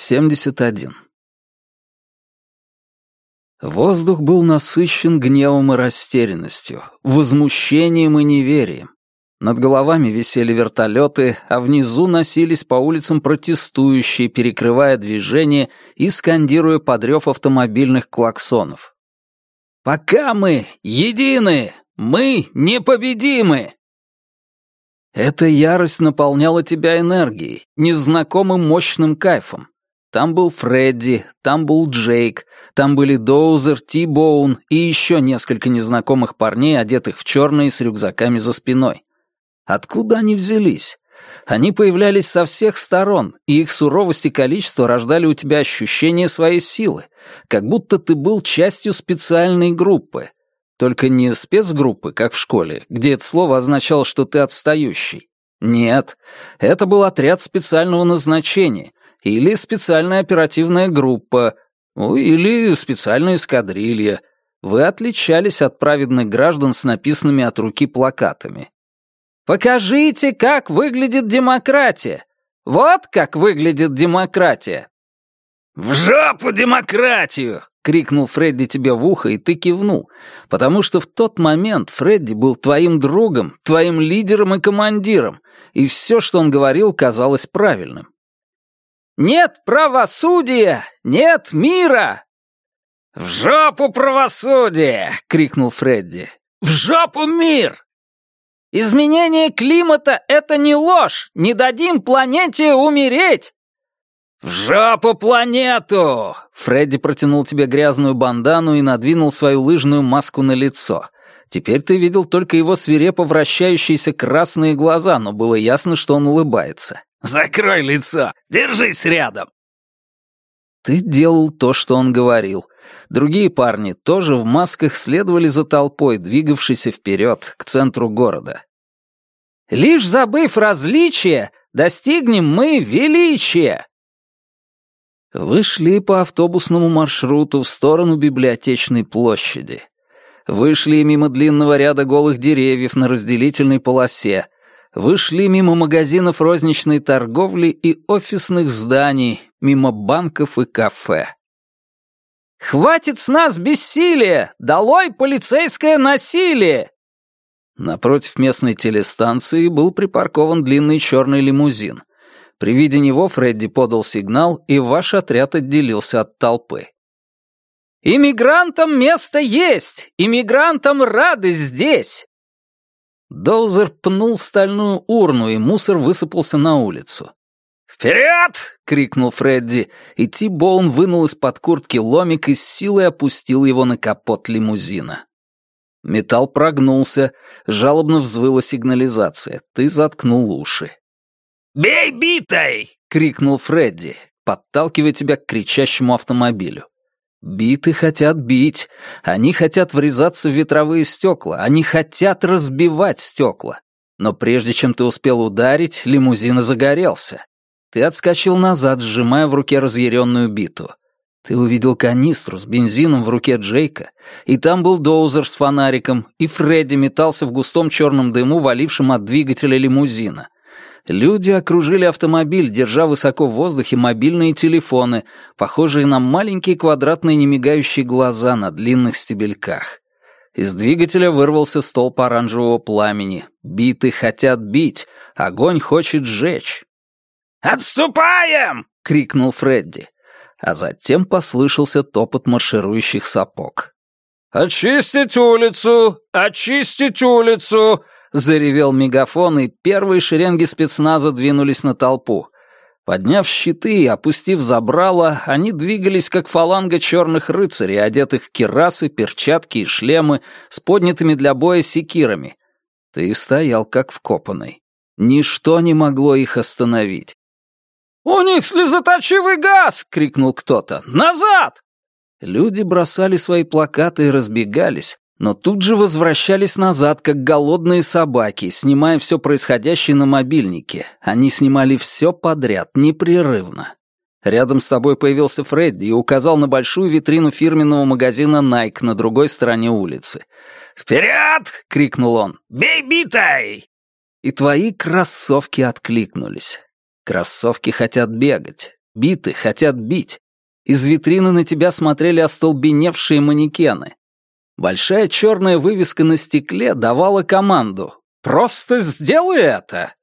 71. Воздух был насыщен гневом и растерянностью, возмущением и неверием. Над головами висели вертолеты, а внизу носились по улицам протестующие, перекрывая движение и скандируя подрев автомобильных клаксонов. «Пока мы едины, мы непобедимы!» Эта ярость наполняла тебя энергией, незнакомым мощным кайфом. Там был Фредди, там был Джейк, там были Доузер, Ти-Боун и еще несколько незнакомых парней, одетых в черные с рюкзаками за спиной. Откуда они взялись? Они появлялись со всех сторон, и их суровость и количество рождали у тебя ощущение своей силы, как будто ты был частью специальной группы. Только не спецгруппы, как в школе, где это слово означало, что ты отстающий. Нет, это был отряд специального назначения, или специальная оперативная группа, ну, или специальная эскадрилья. Вы отличались от праведных граждан с написанными от руки плакатами. «Покажите, как выглядит демократия! Вот как выглядит демократия!» «В жопу демократию!» — крикнул Фредди тебе в ухо, и ты кивнул, потому что в тот момент Фредди был твоим другом, твоим лидером и командиром, и все, что он говорил, казалось правильным. Нет правосудия! Нет мира!» «В жопу правосудие!» — крикнул Фредди. «В жопу мир!» «Изменение климата — это не ложь! Не дадим планете умереть!» «В жопу планету!» Фредди протянул тебе грязную бандану и надвинул свою лыжную маску на лицо. Теперь ты видел только его свирепо вращающиеся красные глаза, но было ясно, что он улыбается. «Закрой лицо! Держись рядом!» Ты делал то, что он говорил. Другие парни тоже в масках следовали за толпой, двигавшейся вперед, к центру города. «Лишь забыв различия, достигнем мы величия!» Вы шли по автобусному маршруту в сторону библиотечной площади. Вышли мимо длинного ряда голых деревьев на разделительной полосе, вышли мимо магазинов розничной торговли и офисных зданий, мимо банков и кафе. «Хватит с нас бессилия! Долой полицейское насилие!» Напротив местной телестанции был припаркован длинный черный лимузин. При виде него Фредди подал сигнал, и ваш отряд отделился от толпы. «Иммигрантам место есть! Иммигрантам рады здесь!» Доузер пнул стальную урну, и мусор высыпался на улицу. «Вперед!» — крикнул Фредди, и Ти-Боун вынул из-под куртки ломик и с силой опустил его на капот лимузина. Металл прогнулся, жалобно взвыла сигнализация. Ты заткнул уши. «Бей битой!» — крикнул Фредди, подталкивая тебя к кричащему автомобилю. Биты хотят бить, они хотят врезаться в ветровые стекла, они хотят разбивать стекла. Но прежде чем ты успел ударить, лимузин загорелся. Ты отскочил назад, сжимая в руке разъяренную биту. Ты увидел канистру с бензином в руке Джейка, и там был Доузер с фонариком, и Фредди метался в густом черном дыму, валившем от двигателя лимузина — Люди окружили автомобиль, держа высоко в воздухе мобильные телефоны, похожие на маленькие квадратные немигающие глаза на длинных стебельках. Из двигателя вырвался столб оранжевого пламени. Биты хотят бить, огонь хочет сжечь. «Отступаем!» — крикнул Фредди. А затем послышался топот марширующих сапог. «Очистить улицу! Очистить улицу!» Заревел мегафон, и первые шеренги спецназа двинулись на толпу. Подняв щиты и опустив забрало, они двигались как фаланга черных рыцарей, одетых в кирасы, перчатки и шлемы с поднятыми для боя секирами. Ты стоял как вкопанный. Ничто не могло их остановить. «У них слезоточивый газ!» — крикнул кто-то. «Назад!» Люди бросали свои плакаты и разбегались, но тут же возвращались назад, как голодные собаки, снимая все происходящее на мобильнике. Они снимали все подряд, непрерывно. Рядом с тобой появился Фредди и указал на большую витрину фирменного магазина Nike на другой стороне улицы. «Вперед!» — крикнул он. «Бей битой!» И твои кроссовки откликнулись. Кроссовки хотят бегать. Биты хотят бить. Из витрины на тебя смотрели остолбеневшие манекены. Большая черная вывеска на стекле давала команду «Просто сделай это!»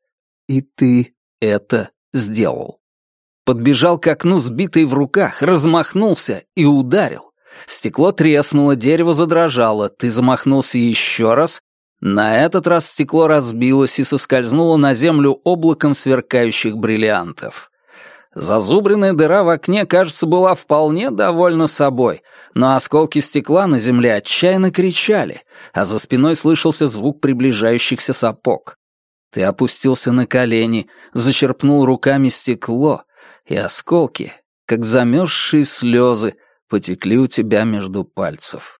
И ты это сделал. Подбежал к окну, сбитый в руках, размахнулся и ударил. Стекло треснуло, дерево задрожало, ты замахнулся еще раз. На этот раз стекло разбилось и соскользнуло на землю облаком сверкающих бриллиантов. Зазубренная дыра в окне, кажется, была вполне довольна собой, но осколки стекла на земле отчаянно кричали, а за спиной слышался звук приближающихся сапог. Ты опустился на колени, зачерпнул руками стекло, и осколки, как замерзшие слезы, потекли у тебя между пальцев.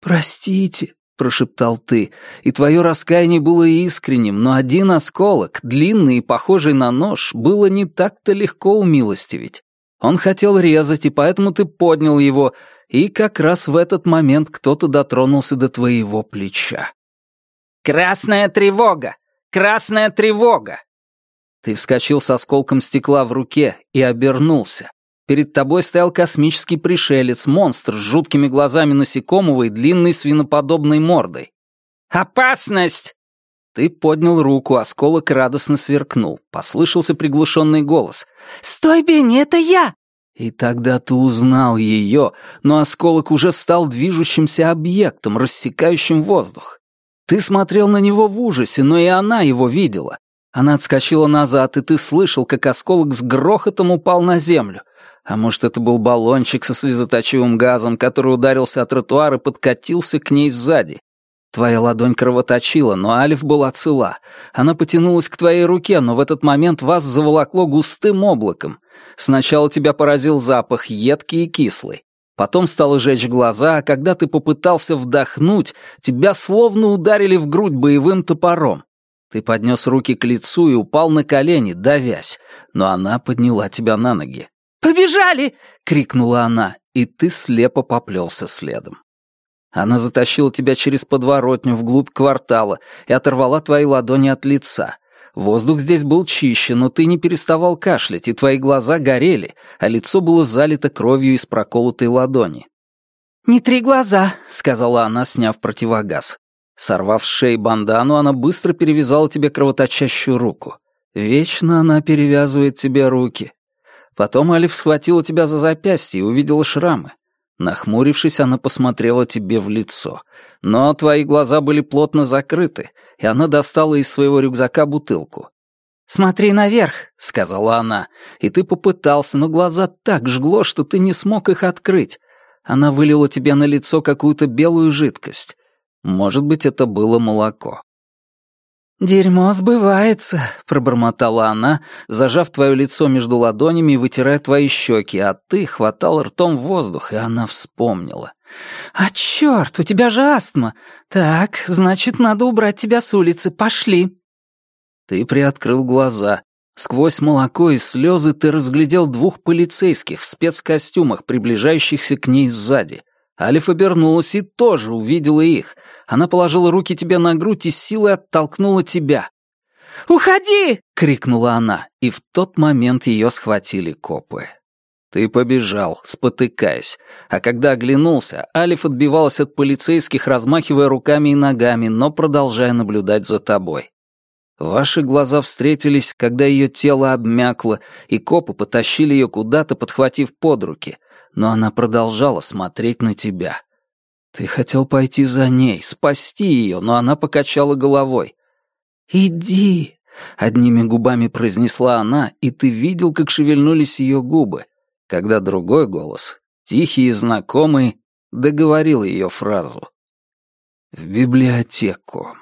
«Простите», — прошептал ты, и твое раскаяние было искренним, но один осколок, длинный и похожий на нож, было не так-то легко умилостивить. Он хотел резать, и поэтому ты поднял его, и как раз в этот момент кто-то дотронулся до твоего плеча. «Красная тревога! Красная тревога!» Ты вскочил с осколком стекла в руке и обернулся. Перед тобой стоял космический пришелец, монстр с жуткими глазами насекомого и длинной свиноподобной мордой. «Опасность!» Ты поднял руку, осколок радостно сверкнул. Послышался приглушенный голос. «Стой, Бенни, это я!» И тогда ты узнал ее, но осколок уже стал движущимся объектом, рассекающим воздух. Ты смотрел на него в ужасе, но и она его видела. Она отскочила назад, и ты слышал, как осколок с грохотом упал на землю. А может, это был баллончик со слезоточивым газом, который ударился о тротуар и подкатился к ней сзади. Твоя ладонь кровоточила, но Алиф была цела. Она потянулась к твоей руке, но в этот момент вас заволокло густым облаком. Сначала тебя поразил запах, едкий и кислый. Потом стало жечь глаза, а когда ты попытался вдохнуть, тебя словно ударили в грудь боевым топором. Ты поднес руки к лицу и упал на колени, давясь, но она подняла тебя на ноги. «Побежали!» — крикнула она, и ты слепо поплелся следом. Она затащила тебя через подворотню вглубь квартала и оторвала твои ладони от лица. Воздух здесь был чище, но ты не переставал кашлять, и твои глаза горели, а лицо было залито кровью из проколотой ладони. «Не три глаза», — сказала она, сняв противогаз. Сорвав с шеи бандану, она быстро перевязала тебе кровоточащую руку. Вечно она перевязывает тебе руки. Потом Алиф схватила тебя за запястье и увидела шрамы. Нахмурившись, она посмотрела тебе в лицо. Но твои глаза были плотно закрыты, и она достала из своего рюкзака бутылку. «Смотри наверх», — сказала она, и ты попытался, но глаза так жгло, что ты не смог их открыть. Она вылила тебе на лицо какую-то белую жидкость. Может быть, это было молоко. «Дерьмо сбывается», — пробормотала она, зажав твое лицо между ладонями и вытирая твои щеки, а ты хватал ртом воздух, и она вспомнила. «А черт, у тебя же астма! Так, значит, надо убрать тебя с улицы. Пошли!» Ты приоткрыл глаза. Сквозь молоко и слезы ты разглядел двух полицейских в спецкостюмах, приближающихся к ней сзади. Алиф обернулась и тоже увидела их. Она положила руки тебе на грудь и силой оттолкнула тебя. «Уходи!» — крикнула она, и в тот момент ее схватили копы. Ты побежал, спотыкаясь, а когда оглянулся, Алиф отбивалась от полицейских, размахивая руками и ногами, но продолжая наблюдать за тобой. Ваши глаза встретились, когда ее тело обмякло, и копы потащили ее куда-то, подхватив под руки — но она продолжала смотреть на тебя. Ты хотел пойти за ней, спасти ее, но она покачала головой. «Иди!» — одними губами произнесла она, и ты видел, как шевельнулись ее губы, когда другой голос, тихий и знакомый, договорил ее фразу. «В библиотеку».